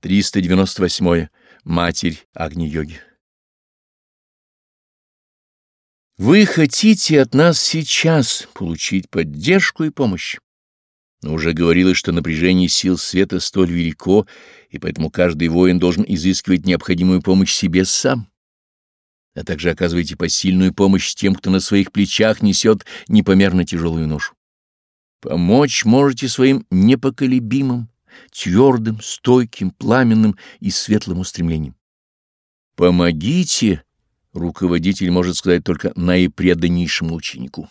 398. Матерь Агни-йоги. Вы хотите от нас сейчас получить поддержку и помощь. Но уже говорилось, что напряжение сил света столь велико, и поэтому каждый воин должен изыскивать необходимую помощь себе сам. А также оказывайте посильную помощь тем, кто на своих плечах несет непомерно тяжелую ношу. Помочь можете своим непоколебимым, твердым, стойким, пламенным и светлым устремлением. «Помогите!» — руководитель может сказать только наипреданнейшему ученику.